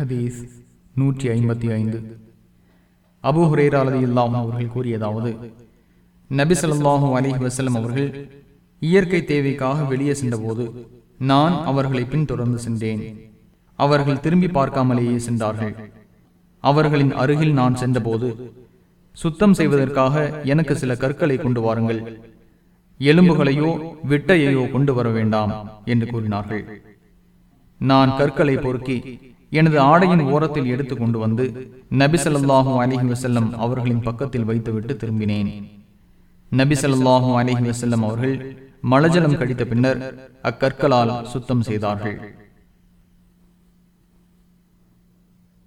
ஹதீஸ் நூற்றி ஐம்பத்தி ஐந்து. அபு ஹுரேரா இல்லாம் அவர்கள் கூறியதாவது நபி ஸல்லல்லாஹு அலைஹி அவர்கள் இயற்கை தேவைக்காக வெளியே சென்றபோது நான் அவர்களை பின்தொடர்ந்து சென்றேன். அவர்கள் திரும்பி பார்க்காமலேயே சென்றார்கள். அவர்களின் அருகில் நான் சென்றபோது சுத்தம் செய்வதற்காக எனக்கு சில கற்களை கொண்டு வாருங்கள். எலும்புகளையோ விட்டையையோ கொண்டு வர வேண்டாம் என்று கூறினார்கள். நான் கற்களை பொறுக்கி எனது ஆடையின் ஓரத்தில் எடுத்து கொண்டு வந்து நபிசல்லாஹூ அலிஹி வசல்லம் அவர்களின் பக்கத்தில் வைத்துவிட்டு திரும்பினேன். நபிசல்லாஹூ அலிஹி வசல்லம் அவர்கள் மலஜலம் கடித்த பின்னர் அக்கற்களால் சுத்தம் செய்தார்கள்.